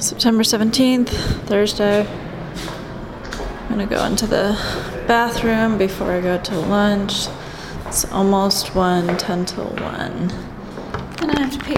September 17th, Thursday. I'm gonna go into the bathroom before I go to lunch. It's almost 1, 10 till 1. And I have to pee.